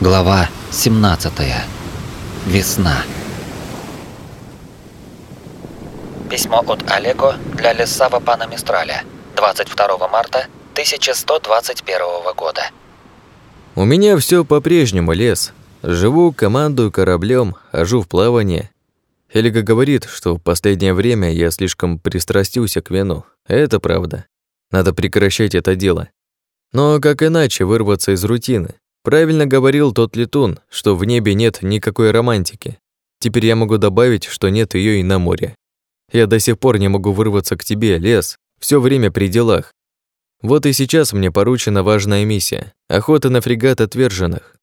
Глава 17. Весна. Письмо от Олего для Лесава пана Мистраля. 22 марта 1121 года. У меня все по-прежнему лес. Живу, командую кораблем, хожу в плавание. Элига говорит, что в последнее время я слишком пристрастился к вину. Это правда. Надо прекращать это дело. Но как иначе вырваться из рутины? Правильно говорил тот летун, что в небе нет никакой романтики. Теперь я могу добавить, что нет ее и на море. Я до сих пор не могу вырваться к тебе, лес, все время при делах. Вот и сейчас мне поручена важная миссия – охота на фрегат отверженных.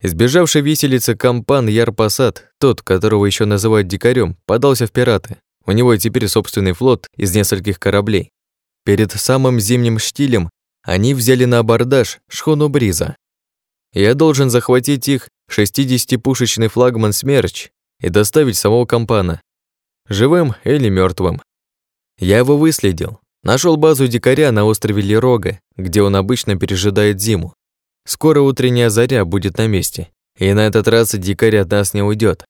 Избежавший виселицы компан Ярпасад, тот, которого еще называют дикарем, подался в пираты. У него теперь собственный флот из нескольких кораблей. Перед самым зимним штилем они взяли на абордаж шхуну Бриза. Я должен захватить их 60-пушечный флагман «Смерч» и доставить самого компана. Живым или мертвым. Я его выследил. Нашел базу дикаря на острове Лерога, где он обычно пережидает зиму. Скоро утренняя заря будет на месте, и на этот раз дикарь от нас не уйдет.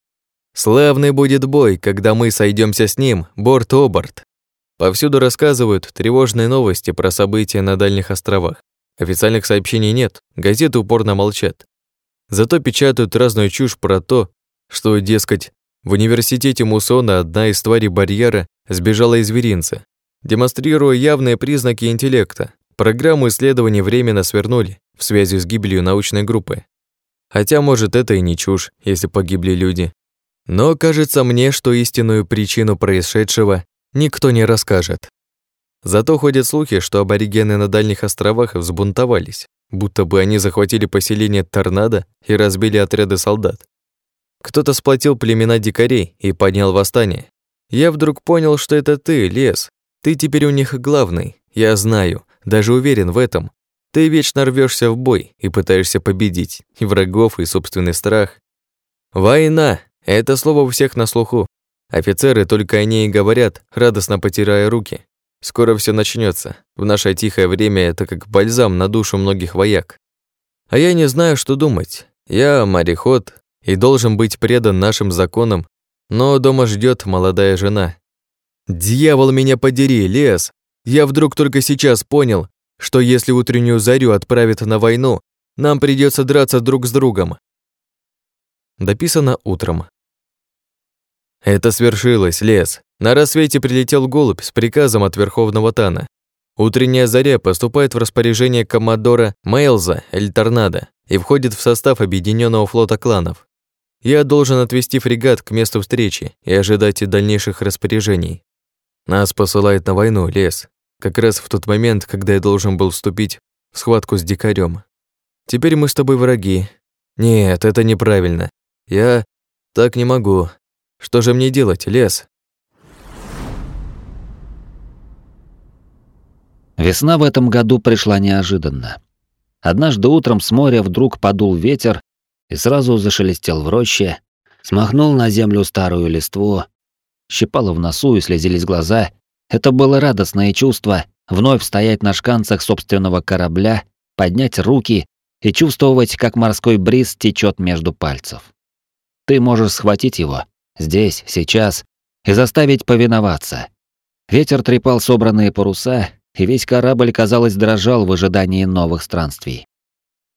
Славный будет бой, когда мы сойдемся с ним борт-оборт. Повсюду рассказывают тревожные новости про события на дальних островах. Официальных сообщений нет, газеты упорно молчат. Зато печатают разную чушь про то, что, дескать, в университете Мусона одна из тварей барьера сбежала из зверинца, демонстрируя явные признаки интеллекта. Программу исследований временно свернули в связи с гибелью научной группы. Хотя, может, это и не чушь, если погибли люди. Но кажется мне, что истинную причину происшедшего никто не расскажет. Зато ходят слухи, что аборигены на дальних островах взбунтовались, будто бы они захватили поселение Торнадо и разбили отряды солдат. Кто-то сплотил племена дикарей и поднял восстание. Я вдруг понял, что это ты, Лес. Ты теперь у них главный. Я знаю, даже уверен в этом. Ты вечно рвешься в бой и пытаешься победить и врагов, и собственный страх. Война — это слово у всех на слуху. Офицеры только о ней и говорят, радостно потирая руки. Скоро все начнется. В наше тихое время это как бальзам на душу многих вояк. А я не знаю, что думать. Я мореход и должен быть предан нашим законам, но дома ждет молодая жена. Дьявол меня подери, лес! Я вдруг только сейчас понял, что если утреннюю зарю отправят на войну, нам придется драться друг с другом. Дописано утром. Это свершилось, лес. На рассвете прилетел голубь с приказом от Верховного Тана. Утренняя заря поступает в распоряжение коммодора Мейлза Эль Торнадо и входит в состав объединенного флота кланов. Я должен отвести фрегат к месту встречи и ожидать дальнейших распоряжений. Нас посылают на войну, лес, как раз в тот момент, когда я должен был вступить в схватку с дикарем. Теперь мы с тобой враги. Нет, это неправильно. Я так не могу. Что же мне делать, лес? Весна в этом году пришла неожиданно. Однажды утром с моря вдруг подул ветер и сразу зашелестел в роще, смахнул на землю старую листву, щипало в носу и слезились глаза. Это было радостное чувство вновь стоять на шканцах собственного корабля, поднять руки и чувствовать, как морской бриз течет между пальцев. Ты можешь схватить его, здесь, сейчас, и заставить повиноваться. Ветер трепал собранные паруса, и весь корабль, казалось, дрожал в ожидании новых странствий.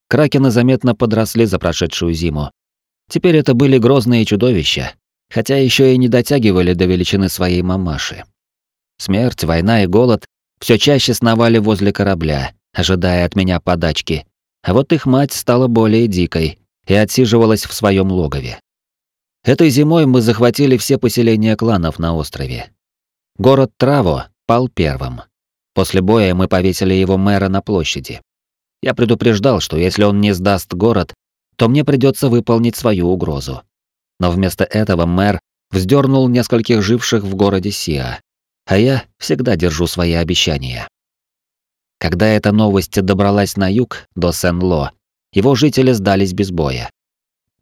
Кракены заметно подросли за прошедшую зиму. Теперь это были грозные чудовища, хотя еще и не дотягивали до величины своей мамаши. Смерть, война и голод все чаще сновали возле корабля, ожидая от меня подачки, а вот их мать стала более дикой и отсиживалась в своем логове. Этой зимой мы захватили все поселения кланов на острове. Город Траво пал первым. После боя мы повесили его мэра на площади. Я предупреждал, что если он не сдаст город, то мне придется выполнить свою угрозу. Но вместо этого мэр вздернул нескольких живших в городе Сиа, а я всегда держу свои обещания. Когда эта новость добралась на юг, до Сен-Ло, его жители сдались без боя.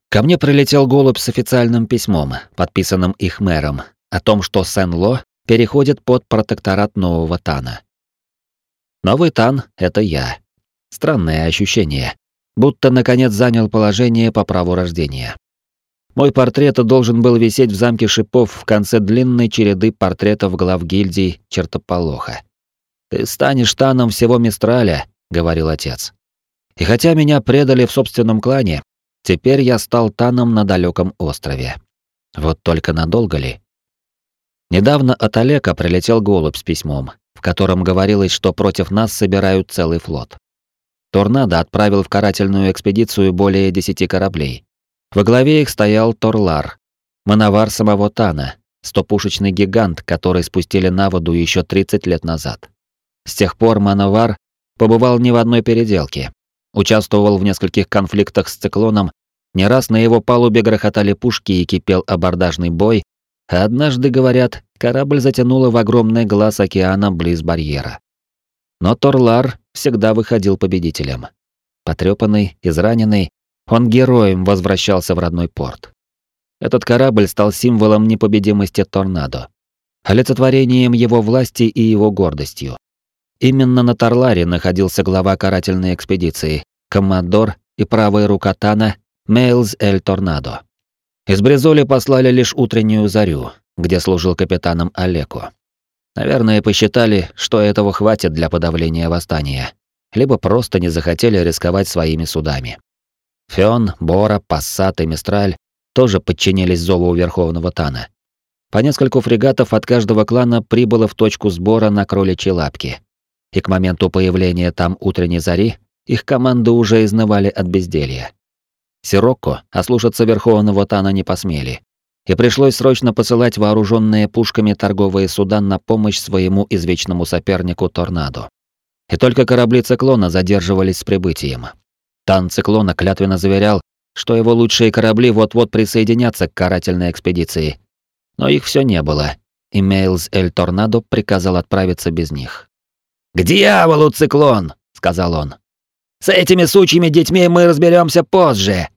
Ко мне прилетел голубь с официальным письмом, подписанным их мэром, о том, что Сен-Ло переходит под протекторат нового Тана. Новый Тан — это я. Странное ощущение. будто наконец занял положение по праву рождения. Мой портрет должен был висеть в замке шипов в конце длинной череды портретов глав гильдий чертополоха. «Ты станешь таном всего Мистраля», — говорил отец. И хотя меня предали в собственном клане, теперь я стал таном на далеком острове. Вот только надолго ли? Недавно от Олега прилетел голубь с письмом, в котором говорилось, что против нас собирают целый флот. Торнадо отправил в карательную экспедицию более десяти кораблей. Во главе их стоял Торлар, мановар самого Тана, стопушечный гигант, который спустили на воду еще 30 лет назад. С тех пор Мановар побывал не в одной переделке, участвовал в нескольких конфликтах с циклоном, не раз на его палубе грохотали пушки и кипел абордажный бой, а однажды, говорят, корабль затянуло в огромный глаз океана близ барьера. Но Торлар всегда выходил победителем. Потрепанный, израненный, он героем возвращался в родной порт. Этот корабль стал символом непобедимости торнадо, олицетворением его власти и его гордостью. Именно на Тарларе находился глава карательной экспедиции, коммодор и правая рука Тана Мейлз Эль Торнадо. Из Бризоли послали лишь утреннюю зарю, где служил капитаном Олеко. Наверное, посчитали, что этого хватит для подавления восстания, либо просто не захотели рисковать своими судами. Фён, Бора, Пассат и Мистраль тоже подчинились зову Верховного Тана. По нескольку фрегатов от каждого клана прибыло в точку сбора на кроличьей лапке. И к моменту появления там утренней зари их команды уже изнывали от безделья. Сирокко ослушаться Верховного Тана не посмели. И пришлось срочно посылать вооруженные пушками торговые суда на помощь своему извечному сопернику Торнадо. И только корабли Циклона задерживались с прибытием, Тан Циклона клятвенно заверял, что его лучшие корабли вот-вот присоединятся к карательной экспедиции. Но их все не было, и Мейлз Эль Торнадо приказал отправиться без них. «К дьяволу, Циклон!» — сказал он. «С этими сучьими детьми мы разберемся позже!»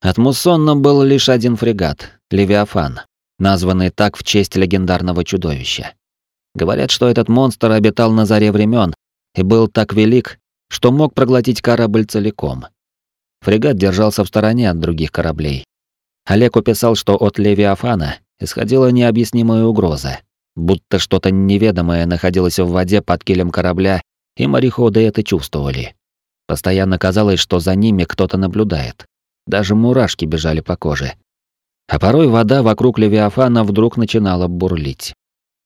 От Муссонна был лишь один фрегат — Левиафан, названный так в честь легендарного чудовища. Говорят, что этот монстр обитал на заре времен и был так велик, что мог проглотить корабль целиком. Фрегат держался в стороне от других кораблей. Олег описал, что от Левиафана исходила необъяснимая угроза, будто что-то неведомое находилось в воде под килем корабля, и мореходы это чувствовали. Постоянно казалось, что за ними кто-то наблюдает. Даже мурашки бежали по коже. А порой вода вокруг Левиафана вдруг начинала бурлить.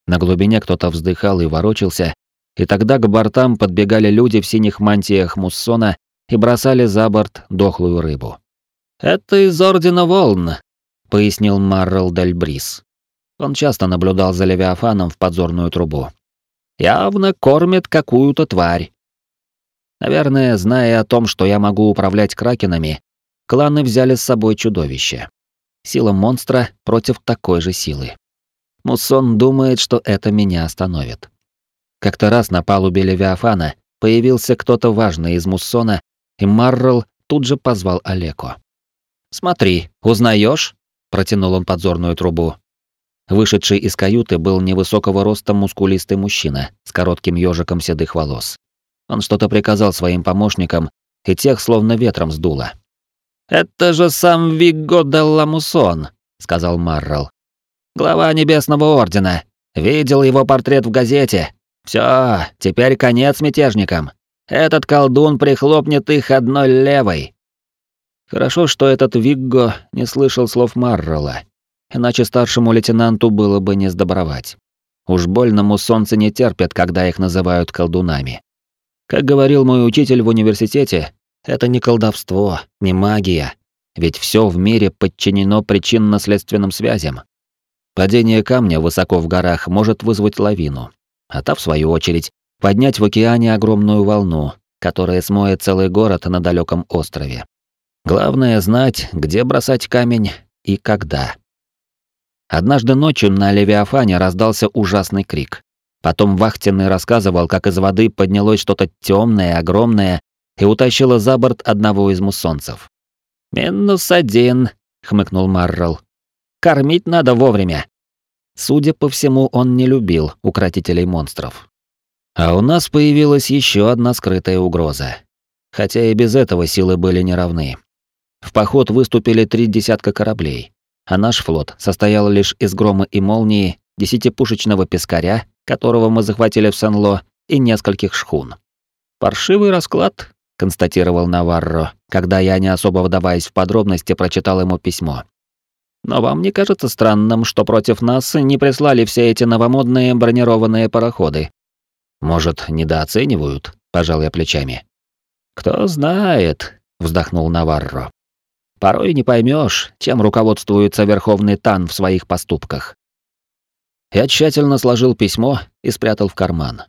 На глубине кто-то вздыхал и ворочался, и тогда к бортам подбегали люди в синих мантиях муссона и бросали за борт дохлую рыбу. «Это из Ордена Волн», — пояснил Маррел Дель Брис. Он часто наблюдал за Левиафаном в подзорную трубу. «Явно кормит какую-то тварь». Наверное, зная о том, что я могу управлять кракенами, кланы взяли с собой чудовище. Сила монстра против такой же силы. Муссон думает, что это меня остановит. Как-то раз на палубе Левиафана появился кто-то важный из Муссона, и Маррел тут же позвал Олеко. «Смотри, узнаешь? протянул он подзорную трубу. Вышедший из каюты был невысокого роста мускулистый мужчина с коротким ежиком седых волос. Он что-то приказал своим помощникам, и тех словно ветром сдуло. «Это же сам Вигго де Ламусон», — сказал Маррел. «Глава Небесного Ордена. Видел его портрет в газете. Все, теперь конец мятежникам. Этот колдун прихлопнет их одной левой. Хорошо, что этот Вигго не слышал слов Маррелла, иначе старшему лейтенанту было бы не сдобровать. Уж больному солнце не терпят, когда их называют колдунами. Как говорил мой учитель в университете, это не колдовство, не магия, ведь все в мире подчинено причинно-следственным связям. Падение камня высоко в горах может вызвать лавину, а та, в свою очередь, поднять в океане огромную волну, которая смоет целый город на далеком острове. Главное знать, где бросать камень и когда. Однажды ночью на Левиафане раздался ужасный крик. Потом вахтенный рассказывал, как из воды поднялось что-то темное, огромное и утащило за борт одного из муссонцев. «Минус один», — хмыкнул Маррел. «Кормить надо вовремя». Судя по всему, он не любил укротителей монстров. А у нас появилась еще одна скрытая угроза. хотя и без этого силы были неравны. В поход выступили три десятка кораблей, а наш флот состоял лишь из грома и молнии, десятипушечного пескаря, которого мы захватили в Сен-Ло, и нескольких шхун. «Паршивый расклад», — констатировал Наварро, когда я, не особо вдаваясь в подробности, прочитал ему письмо. «Но вам не кажется странным, что против нас не прислали все эти новомодные бронированные пароходы?» «Может, недооценивают?» — пожал я плечами. «Кто знает», — вздохнул Наварро. «Порой не поймешь, чем руководствуется Верховный Тан в своих поступках». Я тщательно сложил письмо и спрятал в карман.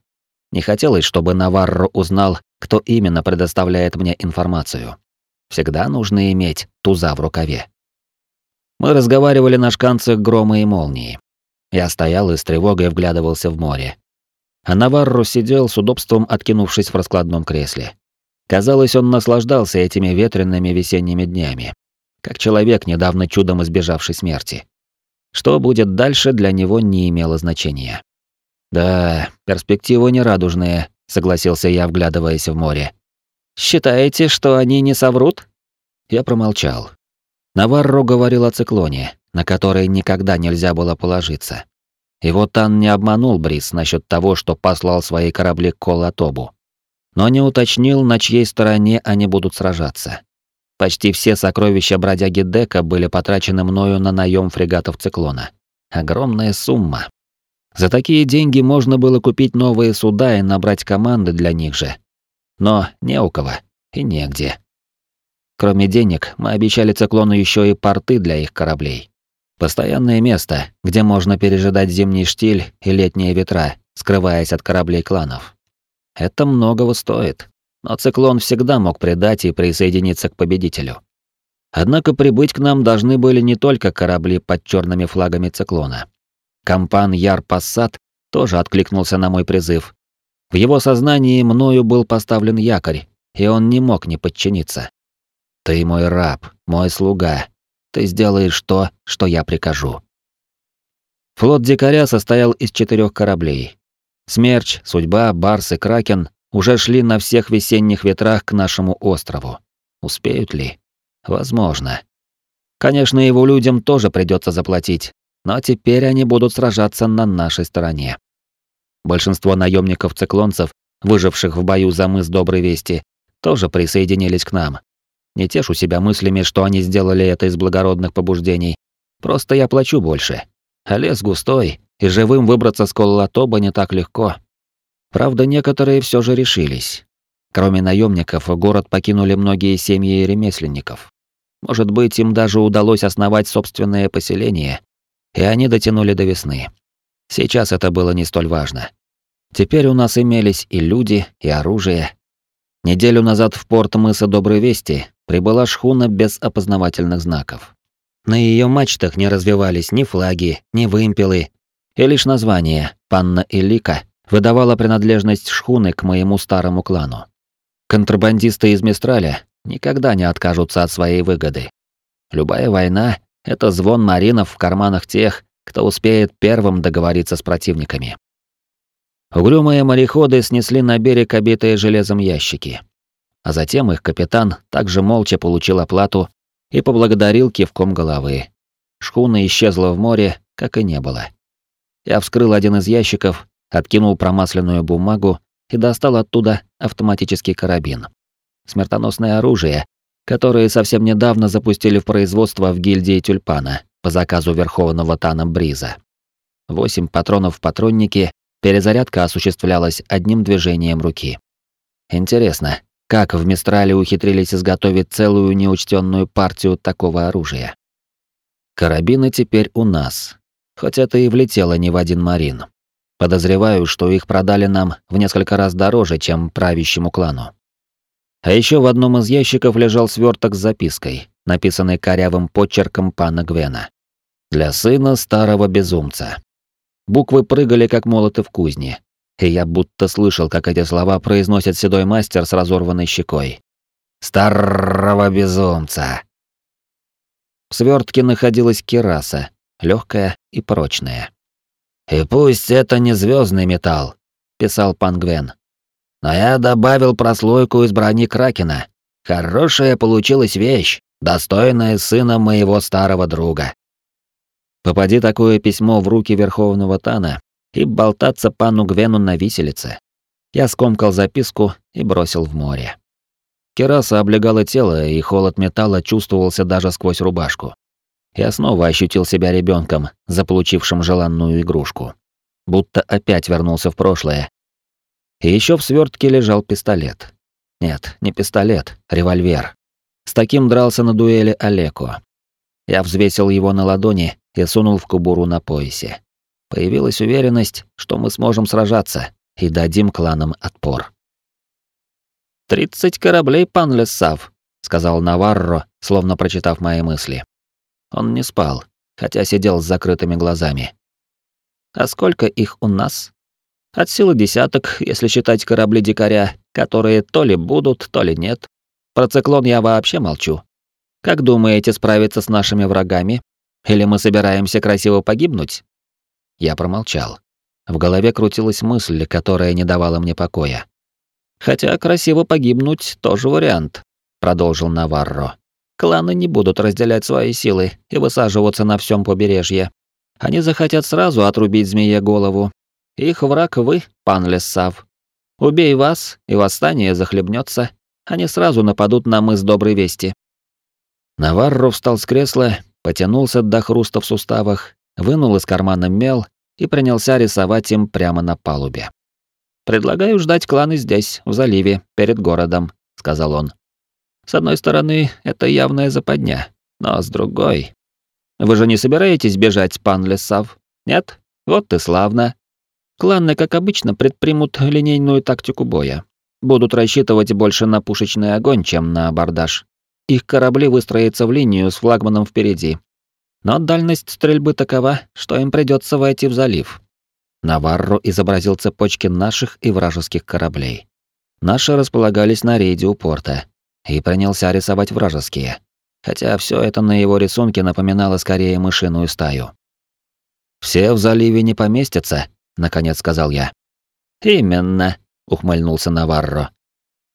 Не хотелось, чтобы Наварро узнал, кто именно предоставляет мне информацию. Всегда нужно иметь туза в рукаве. Мы разговаривали на шканцах грома и молнии. Я стоял и с тревогой вглядывался в море. А Наварро сидел с удобством, откинувшись в раскладном кресле. Казалось, он наслаждался этими ветреными весенними днями, как человек, недавно чудом избежавший смерти. Что будет дальше, для него не имело значения. Да, перспективы нерадужные, согласился я, вглядываясь в море. Считаете, что они не соврут? Я промолчал. Наварро говорил о циклоне, на который никогда нельзя было положиться. И вот Тан не обманул Брис насчет того, что послал свои корабли к Колатобу но не уточнил, на чьей стороне они будут сражаться. Почти все сокровища бродяги Дека были потрачены мною на наем фрегатов «Циклона». Огромная сумма. За такие деньги можно было купить новые суда и набрать команды для них же. Но не у кого и негде. Кроме денег, мы обещали «Циклону» еще и порты для их кораблей. Постоянное место, где можно пережидать зимний штиль и летние ветра, скрываясь от кораблей кланов. Это многого стоит, но циклон всегда мог предать и присоединиться к победителю. Однако прибыть к нам должны были не только корабли под черными флагами циклона. Компан Яр Пассат тоже откликнулся на мой призыв. В его сознании мною был поставлен якорь, и он не мог не подчиниться. Ты мой раб, мой слуга. Ты сделаешь то, что я прикажу. Флот дикаря состоял из четырех кораблей, Смерч, Судьба, Барс и Кракен уже шли на всех весенних ветрах к нашему острову. Успеют ли? Возможно. Конечно, его людям тоже придется заплатить, но теперь они будут сражаться на нашей стороне. Большинство наемников-циклонцев, выживших в бою за мыс Доброй Вести, тоже присоединились к нам. Не тешу себя мыслями, что они сделали это из благородных побуждений. Просто я плачу больше. А лес густой, и живым выбраться с Коллатоба не так легко. Правда, некоторые все же решились. Кроме наемников, город покинули многие семьи ремесленников. Может быть, им даже удалось основать собственное поселение, и они дотянули до весны. Сейчас это было не столь важно. Теперь у нас имелись и люди, и оружие. Неделю назад в порт мыса Доброй Вести прибыла шхуна без опознавательных знаков. На ее мачтах не развивались ни флаги, ни вымпелы, и лишь название «Панна Элика» выдавало принадлежность шхуны к моему старому клану. Контрабандисты из Мистраля никогда не откажутся от своей выгоды. Любая война — это звон маринов в карманах тех, кто успеет первым договориться с противниками. Угрюмые мореходы снесли на берег обитые железом ящики. А затем их капитан также молча получил оплату и поблагодарил кивком головы. Шхуна исчезла в море, как и не было. Я вскрыл один из ящиков, откинул промасленную бумагу и достал оттуда автоматический карабин. Смертоносное оружие, которое совсем недавно запустили в производство в гильдии Тюльпана по заказу Верховного Тана Бриза. Восемь патронов в патроннике, перезарядка осуществлялась одним движением руки. Интересно, как в Мистрале ухитрились изготовить целую неучтенную партию такого оружия? Карабины теперь у нас, хоть это и влетело не в один марин. Подозреваю, что их продали нам в несколько раз дороже, чем правящему клану. А еще в одном из ящиков лежал сверток с запиской, написанной корявым почерком пана Гвена. Для сына старого безумца. Буквы прыгали, как молоты в кузне, и я будто слышал, как эти слова произносит седой мастер с разорванной щекой. «Старого безумца!» В свертке находилась кераса, легкая и прочная. «И пусть это не звездный металл», — писал пан Гвен. Но я добавил прослойку из брони Кракена. Хорошая получилась вещь, достойная сына моего старого друга. Попади такое письмо в руки Верховного Тана и болтаться пану Гвену на виселице. Я скомкал записку и бросил в море. Кераса облегала тело, и холод металла чувствовался даже сквозь рубашку. Я снова ощутил себя ребенком, заполучившим желанную игрушку. Будто опять вернулся в прошлое. И еще в свертке лежал пистолет. Нет, не пистолет, револьвер. С таким дрался на дуэли Олеко. Я взвесил его на ладони и сунул в кобуру на поясе. Появилась уверенность, что мы сможем сражаться и дадим кланам отпор. «Тридцать кораблей, пан Лессав», — сказал Наварро, словно прочитав мои мысли. Он не спал, хотя сидел с закрытыми глазами. «А сколько их у нас?» «От силы десяток, если считать корабли дикаря, которые то ли будут, то ли нет. Про циклон я вообще молчу. Как думаете справиться с нашими врагами? Или мы собираемся красиво погибнуть?» Я промолчал. В голове крутилась мысль, которая не давала мне покоя. «Хотя красиво погибнуть тоже вариант», — продолжил Наварро. «Кланы не будут разделять свои силы и высаживаться на всем побережье. Они захотят сразу отрубить змее голову. Их враг вы, пан Лессав. Убей вас, и восстание захлебнется. Они сразу нападут на мыс Доброй Вести». Наварро встал с кресла, потянулся до хруста в суставах, вынул из кармана мел и принялся рисовать им прямо на палубе. «Предлагаю ждать кланы здесь, в заливе, перед городом», — сказал он. «С одной стороны, это явная западня, но с другой... Вы же не собираетесь бежать, пан Лесав? Нет? Вот и славно. Кланы, как обычно, предпримут линейную тактику боя. Будут рассчитывать больше на пушечный огонь, чем на абордаж. Их корабли выстроятся в линию с флагманом впереди, но дальность стрельбы такова, что им придется войти в залив. Наварро изобразил цепочки наших и вражеских кораблей. Наши располагались на рейде у порта, и принялся рисовать вражеские, хотя все это на его рисунке напоминало скорее мышиную стаю. «Все в заливе не поместятся», — наконец сказал я. «Именно», — ухмыльнулся Наварро.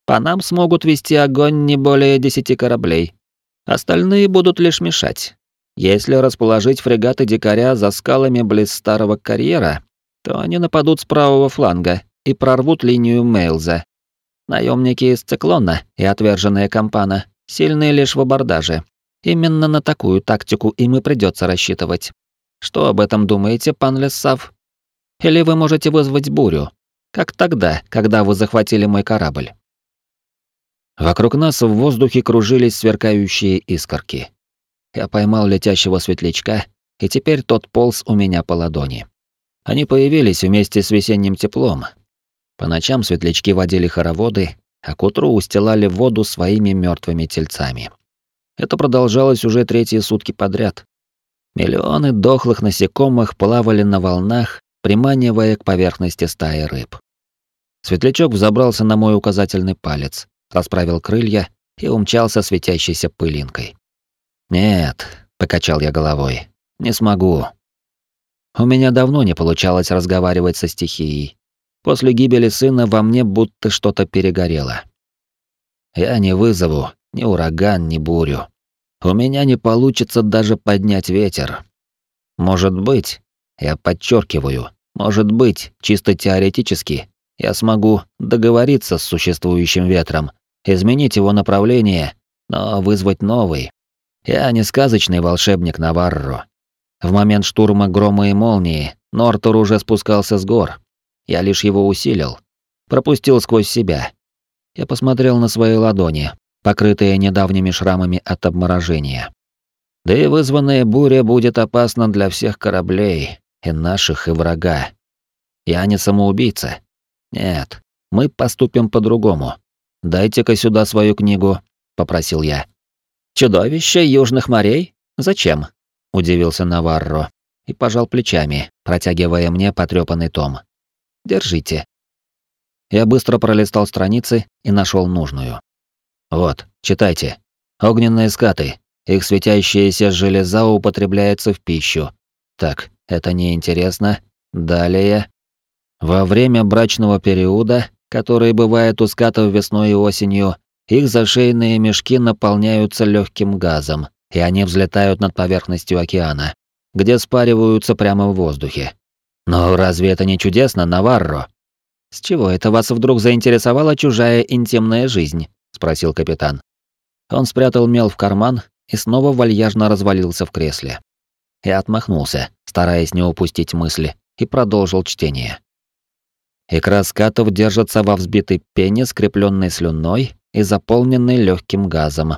«По нам смогут вести огонь не более десяти кораблей. Остальные будут лишь мешать. Если расположить фрегаты дикаря за скалами близ старого карьера, то они нападут с правого фланга и прорвут линию Мейлза. Наемники из Циклона и отверженная компана сильны лишь в абордаже. Именно на такую тактику им и придется рассчитывать. Что об этом думаете, пан Лессав? Или вы можете вызвать бурю, как тогда, когда вы захватили мой корабль? Вокруг нас в воздухе кружились сверкающие искорки. Я поймал летящего светлячка, и теперь тот полз у меня по ладони. Они появились вместе с весенним теплом. По ночам светлячки водили хороводы, а к утру устилали воду своими мертвыми тельцами. Это продолжалось уже третьи сутки подряд. Миллионы дохлых насекомых плавали на волнах, приманивая к поверхности стаи рыб. Светлячок взобрался на мой указательный палец, расправил крылья и умчался светящейся пылинкой. «Нет», — покачал я головой, — «не смогу». У меня давно не получалось разговаривать со стихией. После гибели сына во мне будто что-то перегорело. Я не вызову ни ураган, ни бурю. У меня не получится даже поднять ветер. Может быть, я подчеркиваю, может быть, чисто теоретически, я смогу договориться с существующим ветром, изменить его направление, но вызвать новый, я не сказочный волшебник Наварро. В момент штурма грома и молнии Нортор уже спускался с гор. Я лишь его усилил, пропустил сквозь себя. Я посмотрел на свои ладони, покрытые недавними шрамами от обморожения. Да и вызванная буря будет опасна для всех кораблей, и наших, и врага. Я не самоубийца. Нет, мы поступим по-другому. Дайте-ка сюда свою книгу, попросил я. Чудовище южных морей? Зачем? удивился Наварро и пожал плечами, протягивая мне потрёпанный том. Держите. Я быстро пролистал страницы и нашел нужную. Вот, читайте. Огненные скаты. Их светящаяся железа употребляется в пищу. Так, это неинтересно. Далее. Во время брачного периода который бывает у скатов весной и осенью, их зашейные мешки наполняются легким газом, и они взлетают над поверхностью океана, где спариваются прямо в воздухе. Но разве это не чудесно, Наварро? С чего это вас вдруг заинтересовала чужая интимная жизнь? спросил капитан. Он спрятал мел в карман и снова вальяжно развалился в кресле. Я отмахнулся, стараясь не упустить мысли, и продолжил чтение. Икра скатов держится во взбитой пене, скрепленной слюной и заполненной легким газом.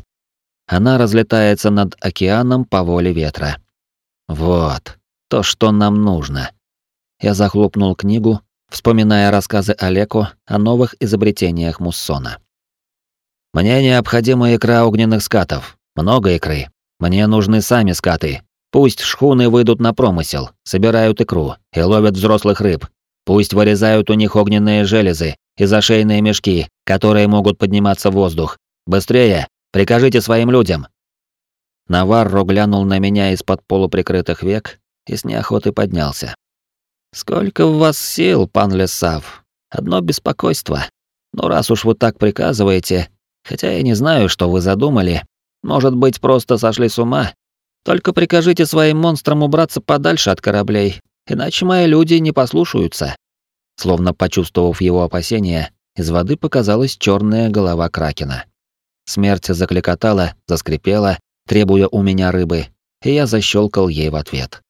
Она разлетается над океаном по воле ветра. Вот, то, что нам нужно. Я захлопнул книгу, вспоминая рассказы Олеку о новых изобретениях Муссона. Мне необходима икра огненных скатов, много икры. Мне нужны сами скаты. Пусть шхуны выйдут на промысел, собирают икру и ловят взрослых рыб. Пусть вырезают у них огненные железы и зашейные мешки, которые могут подниматься в воздух. Быстрее! Прикажите своим людям!» Наварро глянул на меня из-под полуприкрытых век и с неохотой поднялся. «Сколько в вас сил, пан Лесав? Одно беспокойство. Но раз уж вы так приказываете, хотя я не знаю, что вы задумали, может быть, просто сошли с ума, только прикажите своим монстрам убраться подальше от кораблей, иначе мои люди не послушаются». Словно почувствовав его опасения, из воды показалась черная голова кракена. Смерть закликотала, заскрипела, требуя у меня рыбы, и я защелкал ей в ответ.